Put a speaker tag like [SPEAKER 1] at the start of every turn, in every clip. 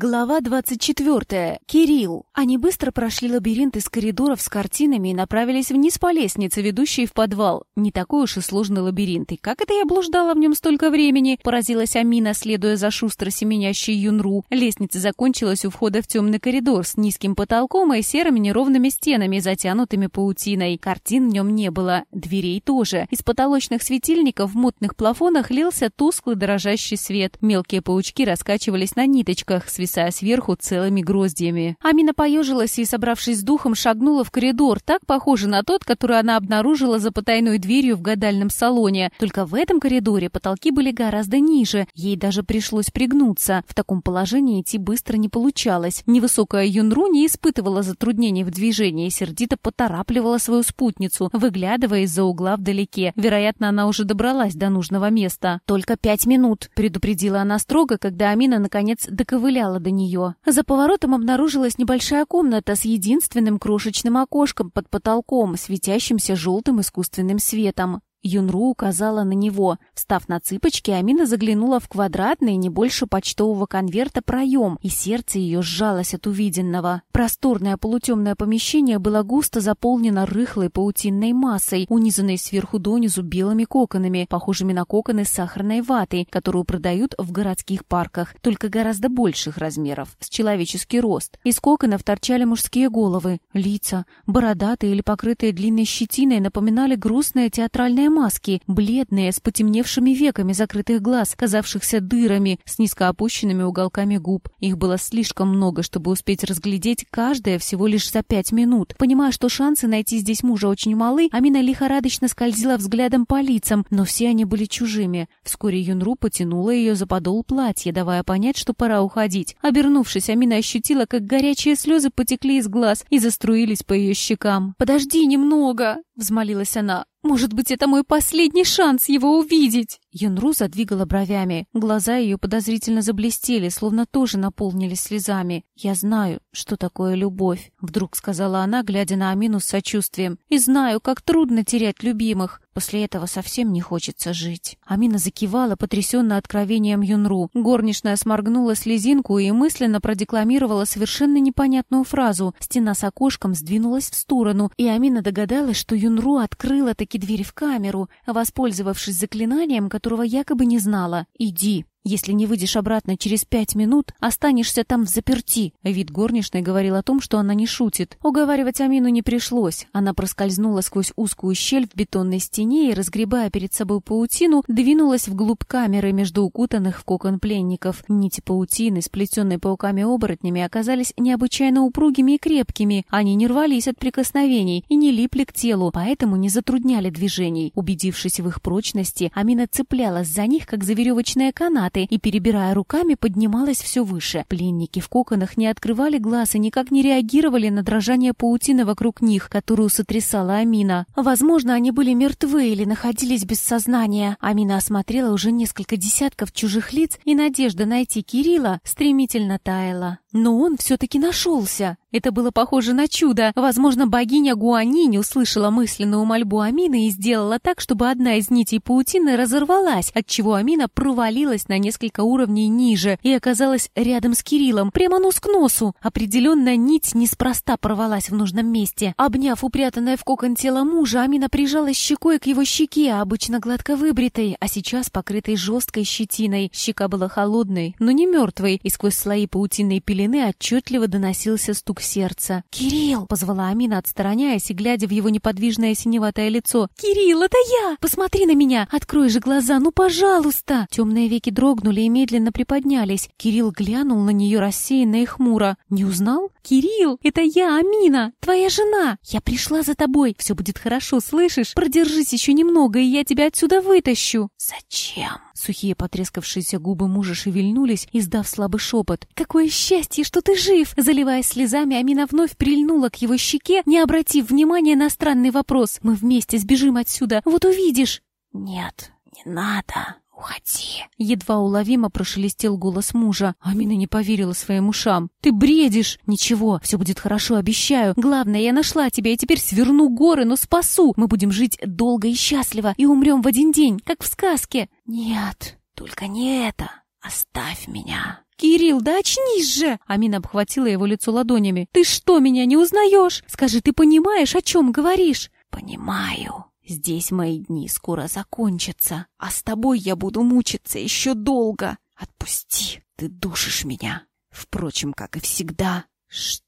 [SPEAKER 1] Глава 24. Кирилл. Они быстро прошли лабиринт из коридоров с картинами и направились вниз по лестнице, ведущей в подвал. Не такой уж и сложный лабиринт. И как это я блуждала в нем столько времени? Поразилась Амина, следуя за шустро семенящей Юнру. Лестница закончилась у входа в темный коридор с низким потолком и серыми неровными стенами, затянутыми паутиной. Картин в нем не было. Дверей тоже. Из потолочных светильников в мутных плафонах лился тусклый дрожащий свет. Мелкие паучки раскачивались на ниточках, сверху целыми гроздьями. Амина поежилась и, собравшись с духом, шагнула в коридор, так похожий на тот, который она обнаружила за потайной дверью в гадальном салоне. Только в этом коридоре потолки были гораздо ниже. Ей даже пришлось пригнуться. В таком положении идти быстро не получалось. Невысокая Юнру не испытывала затруднений в движении сердито поторапливала свою спутницу, выглядывая из-за угла вдалеке. Вероятно, она уже добралась до нужного места. «Только пять минут», — предупредила она строго, когда Амина наконец доковыляла доковыляла до нее. За поворотом обнаружилась небольшая комната с единственным крошечным окошком под потолком, светящимся желтым искусственным светом. Юнру указала на него. Встав на цыпочки, Амина заглянула в квадратный, не больше почтового конверта, проем, и сердце ее сжалось от увиденного. Просторное полутемное помещение было густо заполнено рыхлой паутинной массой, унизанной сверху донизу белыми коконами, похожими на коконы с сахарной ватой, которую продают в городских парках, только гораздо больших размеров, с человеческий рост. Из коконов торчали мужские головы, лица, бородатые или покрытые длинной щетиной, напоминали грустное театральное маски, бледные, с потемневшими веками закрытых глаз, казавшихся дырами, с низко опущенными уголками губ. Их было слишком много, чтобы успеть разглядеть каждое всего лишь за пять минут. Понимая, что шансы найти здесь мужа очень малы, Амина лихорадочно скользила взглядом по лицам, но все они были чужими. Вскоре Юнру потянула ее за подол платья, давая понять, что пора уходить. Обернувшись, Амина ощутила, как горячие слезы потекли из глаз и заструились по ее щекам. «Подожди немного!» — взмолилась она. Может быть, это мой последний шанс его увидеть. Юнру задвигала бровями. Глаза ее подозрительно заблестели, словно тоже наполнились слезами. «Я знаю, что такое любовь», — вдруг сказала она, глядя на Амину с сочувствием. «И знаю, как трудно терять любимых. После этого совсем не хочется жить». Амина закивала, потрясенно откровением Юнру. Горничная сморгнула слезинку и мысленно продекламировала совершенно непонятную фразу. Стена с окошком сдвинулась в сторону, и Амина догадалась, что Юнру открыла таки дверь в камеру, воспользовавшись заклинанием, которого якобы не знала. «Иди», если не выйдешь обратно через пять минут, останешься там в заперти». Вид горничной говорил о том, что она не шутит. Уговаривать Амину не пришлось. Она проскользнула сквозь узкую щель в бетонной стене и, разгребая перед собой паутину, двинулась вглубь камеры между укутанных в кокон пленников. Нити паутины, сплетенные пауками-оборотнями, оказались необычайно упругими и крепкими. Они не рвались от прикосновений и не липли к телу, поэтому не затрудняли движений. Убедившись в их прочности, Амина цеплялась за них, как за веревочные канаты, канаты и, перебирая руками, поднималась все выше. Пленники в коконах не открывали глаз и никак не реагировали на дрожание паутины вокруг них, которую сотрясала Амина. Возможно, они были мертвы или находились без сознания. Амина осмотрела уже несколько десятков чужих лиц, и надежда найти Кирилла стремительно таяла. Но он все-таки нашелся. Это было похоже на чудо. Возможно, богиня Гуанинь услышала мысленную мольбу Амины и сделала так, чтобы одна из нитей паутины разорвалась, отчего Амина провалилась на несколько уровней ниже и оказалась рядом с Кириллом, прямо нос к носу. Определенно, нить неспроста порвалась в нужном месте. Обняв упрятанное в кокон тело мужа, Амина прижалась щекой к его щеке, обычно гладко выбритой, а сейчас покрытой жесткой щетиной. Щека была холодной, но не мертвой, и сквозь слои паутинной пелены отчетливо доносился стук стук сердца. «Кирилл!» — позвала Амина, отстраняясь и глядя в его неподвижное синеватое лицо. «Кирилл, это я! Посмотри на меня! Открой же глаза, ну, пожалуйста!» Темные веки дрогнули и медленно приподнялись. Кирилл глянул на нее рассеянно и хмуро. «Не узнал?» «Кирилл, это я, Амина, твоя жена! Я пришла за тобой, все будет хорошо, слышишь? Продержись еще немного, и я тебя отсюда вытащу!» «Зачем?» Сухие потрескавшиеся губы мужа шевельнулись, издав слабый шепот. «Какое счастье, что ты жив!» Заливаясь слезами, Амина вновь прильнула к его щеке, не обратив внимания на странный вопрос. «Мы вместе сбежим отсюда, вот увидишь!» «Нет, не надо!» «Уходи!» — едва уловимо прошелестел голос мужа. Амина не поверила своим ушам. «Ты бредишь!» «Ничего, все будет хорошо, обещаю. Главное, я нашла тебя и теперь сверну горы, но спасу. Мы будем жить долго и счастливо и умрем в один день, как в сказке». «Нет, только не это. Оставь меня!» «Кирилл, да очнись же!» Амина обхватила его лицо ладонями. «Ты что, меня не узнаешь? Скажи, ты понимаешь, о чем говоришь?» «Понимаю. Здесь мои дни скоро закончатся, а с тобой я буду мучиться еще долго. Отпусти, ты душишь меня. Впрочем, как и всегда». «Что?» —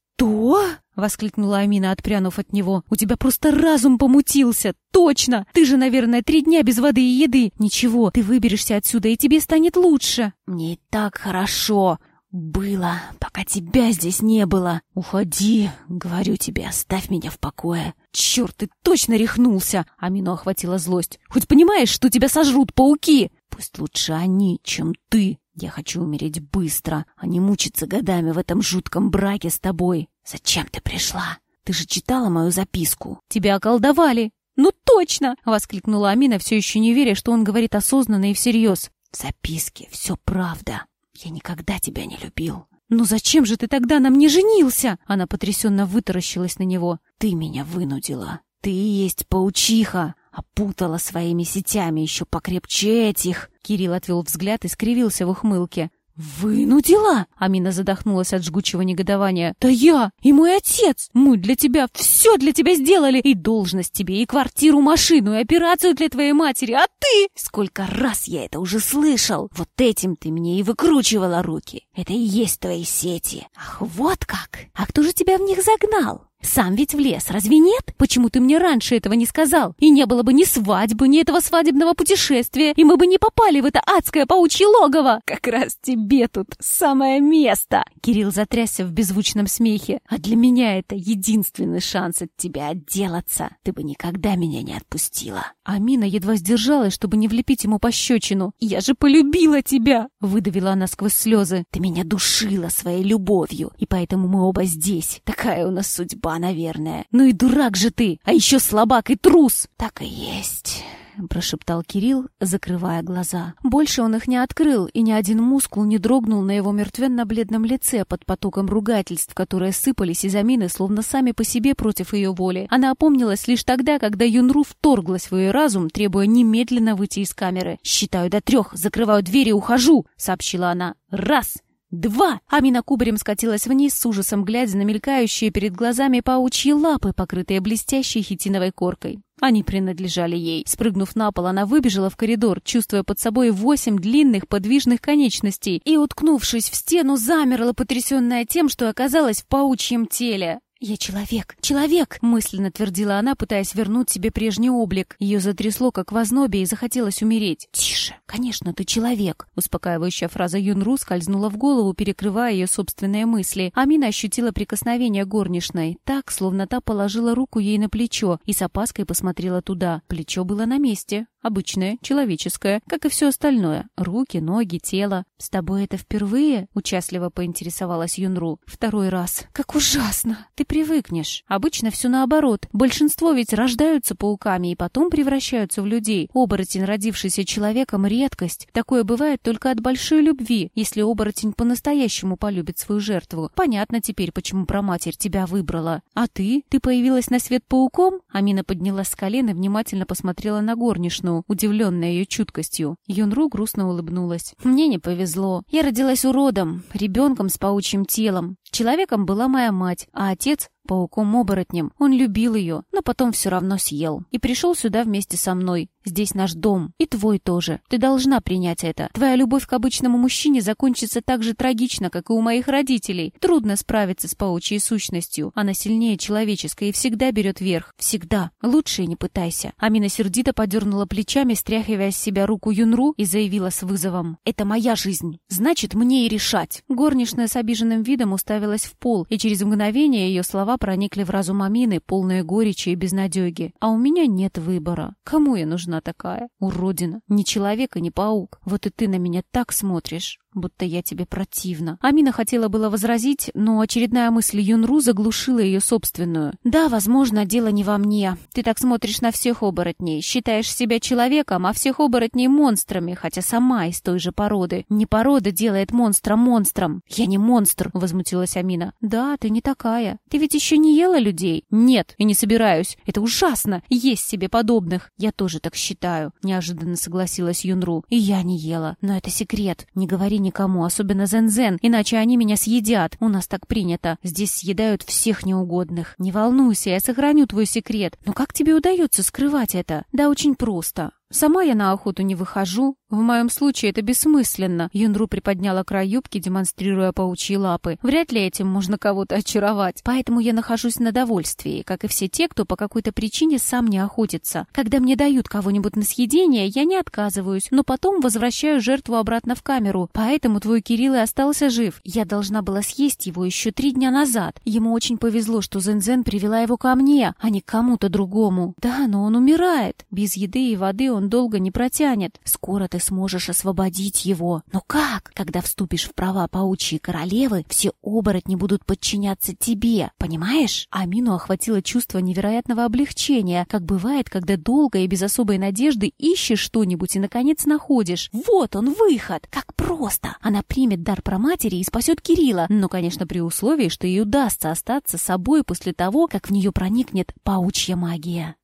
[SPEAKER 1] воскликнула Амина, отпрянув от него. «У тебя просто разум помутился! Точно! Ты же, наверное, три дня без воды и еды! Ничего, ты выберешься отсюда, и тебе станет лучше!» «Мне и так хорошо!» «Было, пока тебя здесь не было. Уходи, говорю тебе, оставь меня в покое». «Черт, ты точно рехнулся!» Амину охватила злость. «Хоть понимаешь, что тебя сожрут пауки?» «Пусть лучше они, чем ты. Я хочу умереть быстро, а не мучиться годами в этом жутком браке с тобой. Зачем ты пришла? Ты же читала мою записку. Тебя околдовали». «Ну точно!» — воскликнула Амина, все еще не веря, что он говорит осознанно и всерьез. «В записке все правда. «Я никогда тебя не любил». «Ну зачем же ты тогда на мне женился?» Она потрясенно вытаращилась на него. «Ты меня вынудила. Ты и есть паучиха. Опутала своими сетями еще покрепче этих». Кирилл отвел взгляд и скривился в ухмылке. «Вынудила?» Амина задохнулась от жгучего негодования. «Да я и мой отец! Мы для тебя все для тебя сделали! И должность тебе, и квартиру, машину, и операцию для твоей матери! А ты? Сколько раз я это уже слышал! Вот этим ты мне и выкручивала руки! Это и есть твои сети! Ах, вот как! А кто же тебя в них загнал? Сам ведь в лес, разве нет? Почему ты мне раньше этого не сказал? И не было бы ни свадьбы, ни этого свадебного путешествия, и мы бы не попали в это адское паучье логово. Как раз тебе тут самое место. Кирилл затрясся в беззвучном смехе. А для меня это единственный шанс от тебя отделаться. Ты бы никогда меня не отпустила. Амина едва сдержалась, чтобы не влепить ему пощечину. «Я же полюбила тебя!» — выдавила она сквозь слезы. «Ты меня душила своей любовью, и поэтому мы оба здесь. Такая у нас судьба, наверное. Ну и дурак же ты, а еще слабак и трус!» «Так и есть...» — прошептал Кирилл, закрывая глаза. Больше он их не открыл, и ни один мускул не дрогнул на его мертвенно-бледном лице под потоком ругательств, которые сыпались из Амины, словно сами по себе против ее воли. Она опомнилась лишь тогда, когда Юнру вторглась в ее разум, требуя немедленно выйти из камеры. «Считаю до трех, закрываю дверь и ухожу!» — сообщила она. «Раз!» Два! Амина кубарем скатилась вниз с ужасом, глядя на мелькающие перед глазами паучьи лапы, покрытые блестящей хитиновой коркой. Они принадлежали ей. Спрыгнув на пол, она выбежала в коридор, чувствуя под собой восемь длинных подвижных конечностей, и, уткнувшись в стену, замерла, потрясенная тем, что оказалась в паучьем теле. «Я человек, человек!» — мысленно твердила она, пытаясь вернуть себе прежний облик. Ее затрясло, как в ознобе, и захотелось умереть. «Тише! Конечно, ты человек!» Успокаивающая фраза Юнру скользнула в голову, перекрывая ее собственные мысли. Амина ощутила прикосновение горничной, так, словно та положила руку ей на плечо и с опаской посмотрела туда. Плечо было на месте. Обычное, человеческое, как и все остальное. Руки, ноги, тело. «С тобой это впервые?» — участливо поинтересовалась Юнру. «Второй раз. Как ужасно! Ты привыкнешь. Обычно все наоборот. Большинство ведь рождаются пауками и потом превращаются в людей. Оборотень, родившийся человеком, — редкость. Такое бывает только от большой любви, если оборотень по-настоящему полюбит свою жертву. Понятно теперь, почему проматерь тебя выбрала. А ты? Ты появилась на свет пауком?» Амина поднялась с колена и внимательно посмотрела на горничную Юну, удивленная ее чуткостью. Юнру грустно улыбнулась. «Мне не повезло. Я родилась уродом, ребенком с паучьим телом. Человеком была моя мать, а отец пауком-оборотнем. Он любил ее, но потом все равно съел. И пришел сюда вместе со мной. Здесь наш дом. И твой тоже. Ты должна принять это. Твоя любовь к обычному мужчине закончится так же трагично, как и у моих родителей. Трудно справиться с паучьей сущностью. Она сильнее человеческой и всегда берет верх. Всегда. Лучше не пытайся. Амина сердито подернула плечами, стряхивая с себя руку Юнру и заявила с вызовом. «Это моя жизнь. Значит, мне и решать». Горничная с обиженным видом уставилась в пол, и через мгновение ее слова проникли в разум Амины, полные горечи и безнадеги. А у меня нет выбора. Кому я нужна такая? Уродина. Ни человек и ни паук. Вот и ты на меня так смотришь будто я тебе противна. Амина хотела было возразить, но очередная мысль Юнру заглушила ее собственную. «Да, возможно, дело не во мне. Ты так смотришь на всех оборотней, считаешь себя человеком, а всех оборотней монстрами, хотя сама из той же породы. Не порода делает монстра монстром. Я не монстр», — возмутилась Амина. «Да, ты не такая. Ты ведь еще не ела людей?» «Нет, и не собираюсь. Это ужасно, есть себе подобных. Я тоже так считаю», — неожиданно согласилась Юнру. «И я не ела. Но это секрет. Не говори никому, особенно Зен-Зен, иначе они меня съедят. У нас так принято. Здесь съедают всех неугодных. Не волнуйся, я сохраню твой секрет. Но как тебе удается скрывать это? Да очень просто. Сама я на охоту не выхожу. В моем случае это бессмысленно. Юнру приподняла край юбки, демонстрируя паучьи лапы. Вряд ли этим можно кого-то очаровать. Поэтому я нахожусь на довольствии, как и все те, кто по какой-то причине сам не охотится. Когда мне дают кого-нибудь на съедение, я не отказываюсь, но потом возвращаю жертву обратно в камеру. Поэтому твой Кирилл и остался жив. Я должна была съесть его еще три дня назад. Ему очень повезло, что Зензен привела его ко мне, а не к кому-то другому. Да, но он умирает. Без еды и воды он он долго не протянет. Скоро ты сможешь освободить его. Но как? Когда вступишь в права паучьей королевы, все оборотни будут подчиняться тебе. Понимаешь? Амину охватило чувство невероятного облегчения, как бывает, когда долго и без особой надежды ищешь что-нибудь и, наконец, находишь. Вот он, выход! Как просто! Она примет дар про матери и спасет Кирилла. Но, конечно, при условии, что ей удастся остаться собой после того, как в нее проникнет паучья магия.